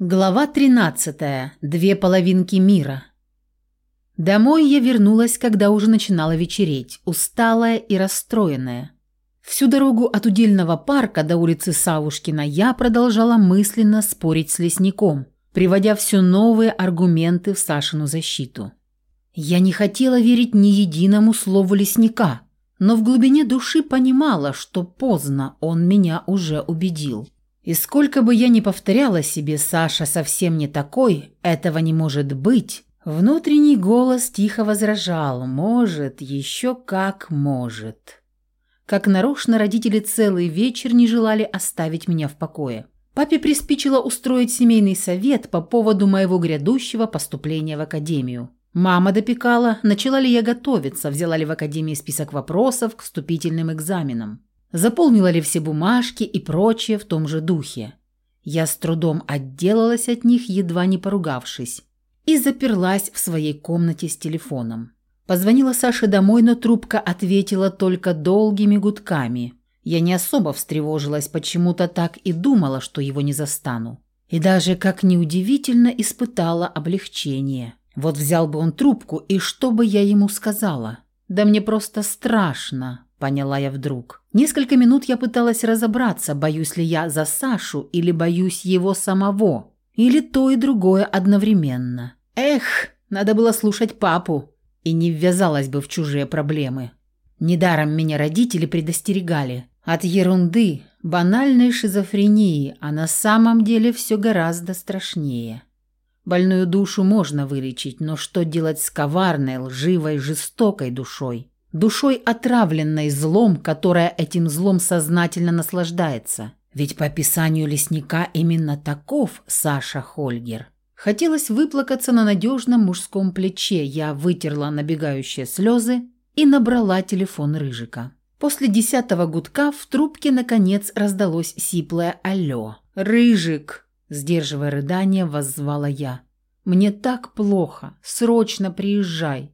Глава 13. Две половинки мира. Домой я вернулась, когда уже начинало вечереть, усталая и расстроенная. Всю дорогу от удельного парка до улицы Савушкина я продолжала мысленно спорить с лесником, приводя все новые аргументы в Сашину защиту. Я не хотела верить ни единому слову лесника, но в глубине души понимала, что поздно он меня уже убедил. И сколько бы я ни повторяла себе «Саша совсем не такой, этого не может быть», внутренний голос тихо возражал «Может, еще как может». Как нарочно родители целый вечер не желали оставить меня в покое. Папе приспичило устроить семейный совет по поводу моего грядущего поступления в академию. Мама допекала, начала ли я готовиться, взяла ли в академии список вопросов к вступительным экзаменам заполнила ли все бумажки и прочее в том же духе. Я с трудом отделалась от них, едва не поругавшись, и заперлась в своей комнате с телефоном. Позвонила Саше домой, но трубка ответила только долгими гудками. Я не особо встревожилась, почему-то так и думала, что его не застану. И даже, как неудивительно, испытала облегчение. Вот взял бы он трубку, и что бы я ему сказала? Да мне просто страшно, поняла я вдруг. Несколько минут я пыталась разобраться, боюсь ли я за Сашу или боюсь его самого, или то и другое одновременно. Эх, надо было слушать папу, и не ввязалась бы в чужие проблемы. Недаром меня родители предостерегали. От ерунды, банальной шизофрении, а на самом деле все гораздо страшнее. Больную душу можно вылечить, но что делать с коварной, лживой, жестокой душой? Душой отравленной злом, которая этим злом сознательно наслаждается. Ведь по описанию лесника именно таков Саша Хольгер. Хотелось выплакаться на надежном мужском плече. Я вытерла набегающие слезы и набрала телефон Рыжика. После десятого гудка в трубке, наконец, раздалось сиплое «Алло». «Рыжик!» – сдерживая рыдание, воззвала я. «Мне так плохо. Срочно приезжай.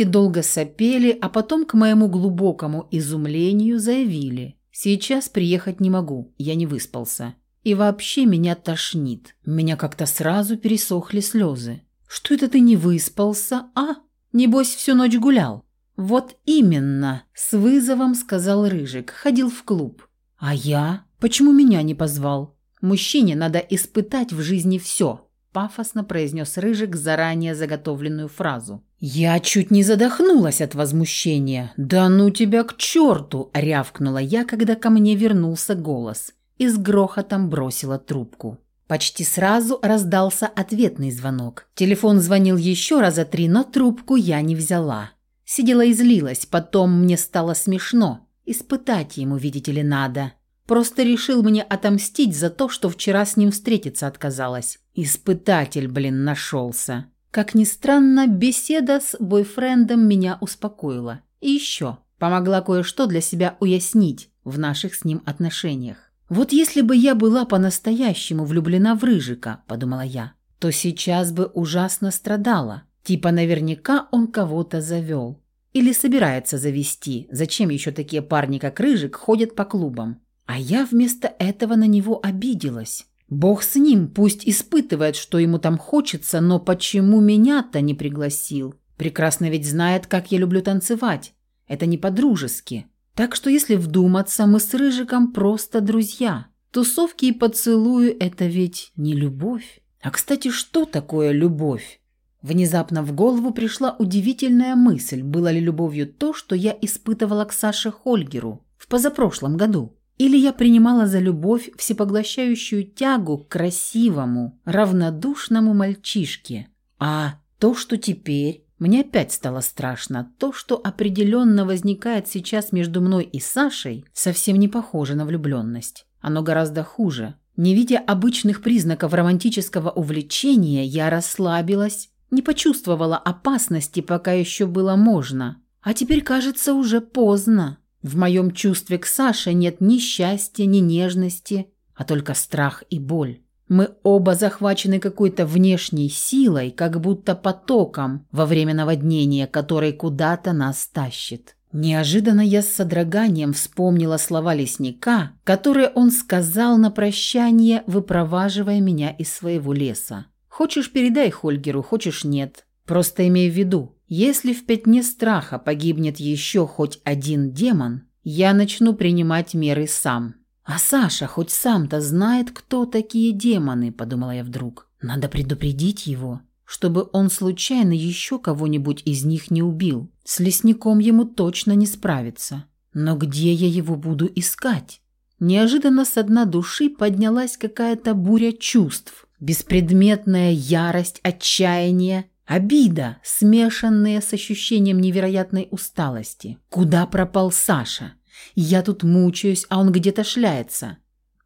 Трубке долго сопели, а потом, к моему глубокому изумлению, заявили. «Сейчас приехать не могу, я не выспался. И вообще меня тошнит. Меня как-то сразу пересохли слезы. Что это ты не выспался, а? Небось, всю ночь гулял?» «Вот именно», – с вызовом сказал Рыжик, ходил в клуб. «А я? Почему меня не позвал? Мужчине надо испытать в жизни все», – пафосно произнес Рыжик заранее заготовленную фразу. Я чуть не задохнулась от возмущения. «Да ну тебя к черту!» – рявкнула я, когда ко мне вернулся голос. И с грохотом бросила трубку. Почти сразу раздался ответный звонок. Телефон звонил еще раза три, но трубку я не взяла. Сидела и злилась, потом мне стало смешно. Испытать ему, видите ли, надо. Просто решил мне отомстить за то, что вчера с ним встретиться отказалась. Испытатель, блин, нашелся. Как ни странно, беседа с бойфрендом меня успокоила. И еще помогла кое-что для себя уяснить в наших с ним отношениях. «Вот если бы я была по-настоящему влюблена в Рыжика», – подумала я, – «то сейчас бы ужасно страдала. Типа наверняка он кого-то завел. Или собирается завести. Зачем еще такие парни, как Рыжик, ходят по клубам? А я вместо этого на него обиделась. Бог с ним, пусть испытывает, что ему там хочется, но почему меня-то не пригласил? Прекрасно ведь знает, как я люблю танцевать. Это не по-дружески. Так что если вдуматься, мы с Рыжиком просто друзья. Тусовки и поцелуи – это ведь не любовь. А, кстати, что такое любовь? Внезапно в голову пришла удивительная мысль, было ли любовью то, что я испытывала к Саше Хольгеру в позапрошлом году. Или я принимала за любовь всепоглощающую тягу к красивому, равнодушному мальчишке. А то, что теперь... Мне опять стало страшно. То, что определенно возникает сейчас между мной и Сашей, совсем не похоже на влюбленность. Оно гораздо хуже. Не видя обычных признаков романтического увлечения, я расслабилась, не почувствовала опасности, пока еще было можно. А теперь, кажется, уже поздно. В моем чувстве к Саше нет ни счастья, ни нежности, а только страх и боль. Мы оба захвачены какой-то внешней силой, как будто потоком во время наводнения, который куда-то нас тащит. Неожиданно я с содроганием вспомнила слова лесника, которые он сказал на прощание, выпроваживая меня из своего леса. «Хочешь, передай Хольгеру, хочешь, нет. Просто имей в виду, если в пятне страха погибнет еще хоть один демон, я начну принимать меры сам». «А Саша хоть сам-то знает, кто такие демоны», – подумала я вдруг. «Надо предупредить его, чтобы он случайно еще кого-нибудь из них не убил. С лесником ему точно не справиться. Но где я его буду искать?» Неожиданно с дна души поднялась какая-то буря чувств. Беспредметная ярость, отчаяние, обида, смешанные с ощущением невероятной усталости. Куда пропал Саша? Я тут мучаюсь, а он где-то шляется.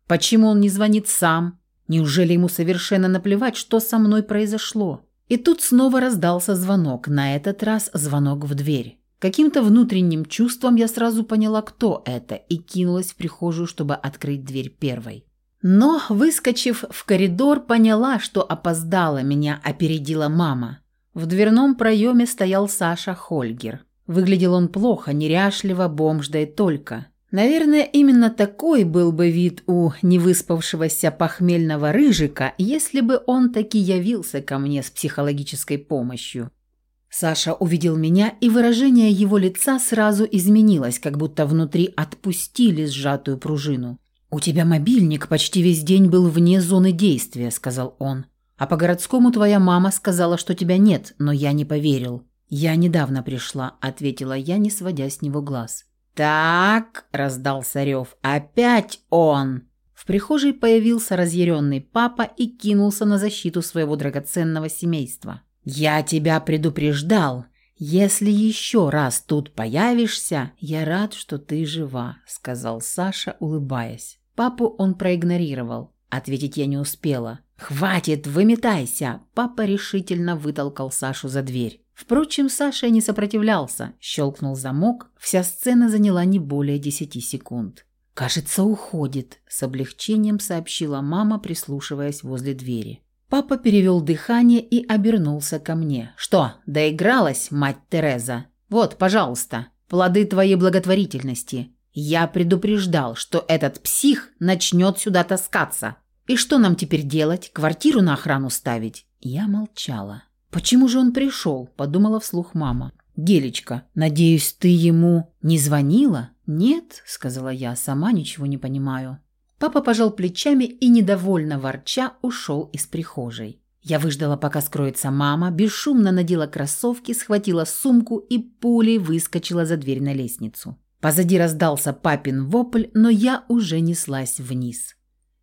Почему он не звонит сам? Неужели ему совершенно наплевать, что со мной произошло? И тут снова раздался звонок, на этот раз звонок в дверь. Каким-то внутренним чувством я сразу поняла, кто это, и кинулась в прихожую, чтобы открыть дверь первой. Но, выскочив в коридор, поняла, что опоздала, меня опередила мама. В дверном проеме стоял Саша Хольгер. Выглядел он плохо, неряшливо, бомж да и только. Наверное, именно такой был бы вид у невыспавшегося похмельного рыжика, если бы он таки явился ко мне с психологической помощью. Саша увидел меня, и выражение его лица сразу изменилось, как будто внутри отпустили сжатую пружину. «У тебя мобильник почти весь день был вне зоны действия», – сказал он. «А по городскому твоя мама сказала, что тебя нет, но я не поверил. «Я недавно пришла», — ответила я, не сводя с него глаз. «Так», — раздался рев, — «опять он!» В прихожей появился разъяренный папа и кинулся на защиту своего драгоценного семейства. «Я тебя предупреждал. Если еще раз тут появишься, я рад, что ты жива», — сказал Саша, улыбаясь. Папу он проигнорировал. Ответить я не успела. «Хватит, выметайся!» Папа решительно вытолкал Сашу за дверь. Впрочем, Саша не сопротивлялся. Щелкнул замок. Вся сцена заняла не более десяти секунд. «Кажется, уходит», – с облегчением сообщила мама, прислушиваясь возле двери. Папа перевел дыхание и обернулся ко мне. «Что, доигралась, мать Тереза? Вот, пожалуйста, плоды твоей благотворительности. Я предупреждал, что этот псих начнет сюда таскаться. И что нам теперь делать? Квартиру на охрану ставить?» Я молчала. «Почему же он пришел?» – подумала вслух мама. «Гелечка, надеюсь, ты ему не звонила?» «Нет», – сказала я, – «сама ничего не понимаю». Папа пожал плечами и, недовольно ворча, ушел из прихожей. Я выждала, пока скроется мама, бесшумно надела кроссовки, схватила сумку и пулей выскочила за дверь на лестницу. Позади раздался папин вопль, но я уже неслась вниз.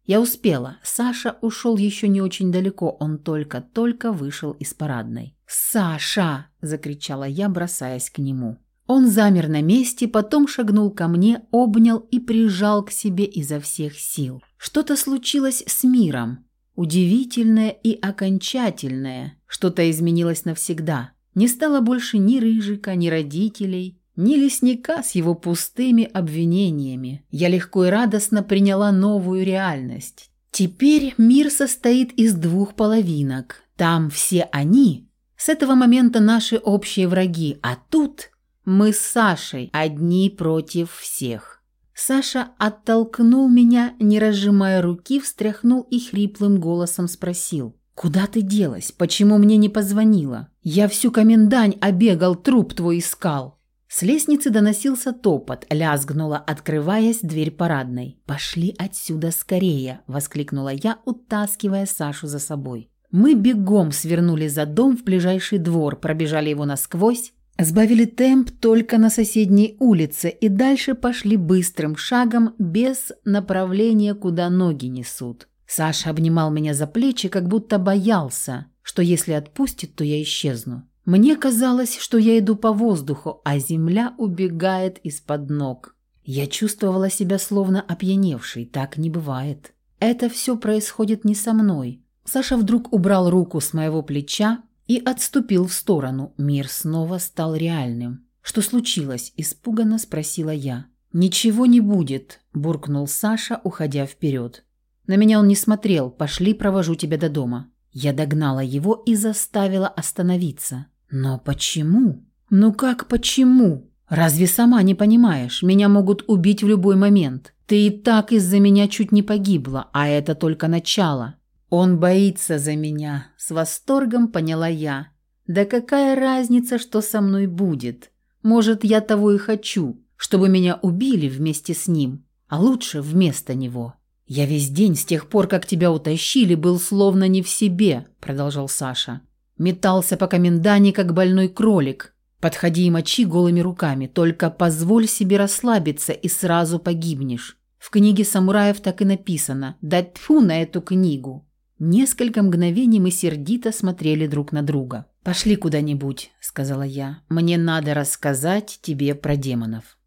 Я успела. Саша ушел еще не очень далеко, он только-только вышел из парадной. «Саша!» – закричала я, бросаясь к нему. Он замер на месте, потом шагнул ко мне, обнял и прижал к себе изо всех сил. Что-то случилось с миром. Удивительное и окончательное. Что-то изменилось навсегда. Не стало больше ни Рыжика, ни родителей, ни лесника с его пустыми обвинениями. Я легко и радостно приняла новую реальность. Теперь мир состоит из двух половинок. Там все они. С этого момента наши общие враги, а тут мы с Сашей одни против всех. Саша оттолкнул меня, не разжимая руки, встряхнул и хриплым голосом спросил. «Куда ты делась? Почему мне не позвонила? Я всю комендань обегал, труп твой искал». С лестницы доносился топот, лязгнула, открываясь дверь парадной. «Пошли отсюда скорее!» – воскликнула я, утаскивая Сашу за собой. Мы бегом свернули за дом в ближайший двор, пробежали его насквозь, сбавили темп только на соседней улице и дальше пошли быстрым шагом, без направления, куда ноги несут. Саша обнимал меня за плечи, как будто боялся, что если отпустит, то я исчезну. Мне казалось, что я иду по воздуху, а земля убегает из-под ног. Я чувствовала себя словно опьяневшей, так не бывает. Это все происходит не со мной. Саша вдруг убрал руку с моего плеча и отступил в сторону. Мир снова стал реальным. «Что случилось?» – испуганно спросила я. «Ничего не будет», – буркнул Саша, уходя вперед. На меня он не смотрел. «Пошли, провожу тебя до дома». Я догнала его и заставила остановиться. Но почему? Ну как почему? Разве сама не понимаешь? Меня могут убить в любой момент. Ты и так из-за меня чуть не погибла, а это только начало. Он боится за меня, с восторгом поняла я. Да какая разница, что со мной будет? Может, я того и хочу, чтобы меня убили вместе с ним, а лучше вместо него. Я весь день с тех пор, как тебя утащили, был словно не в себе, продолжал Саша. Метался по комендане, как больной кролик, Подходи и мочи голыми руками, только позволь себе расслабиться и сразу погибнешь. В книге самураев так и написано «Да тьфу на эту книгу». Несколько мгновений мы сердито смотрели друг на друга. «Пошли куда-нибудь», — сказала я. «Мне надо рассказать тебе про демонов».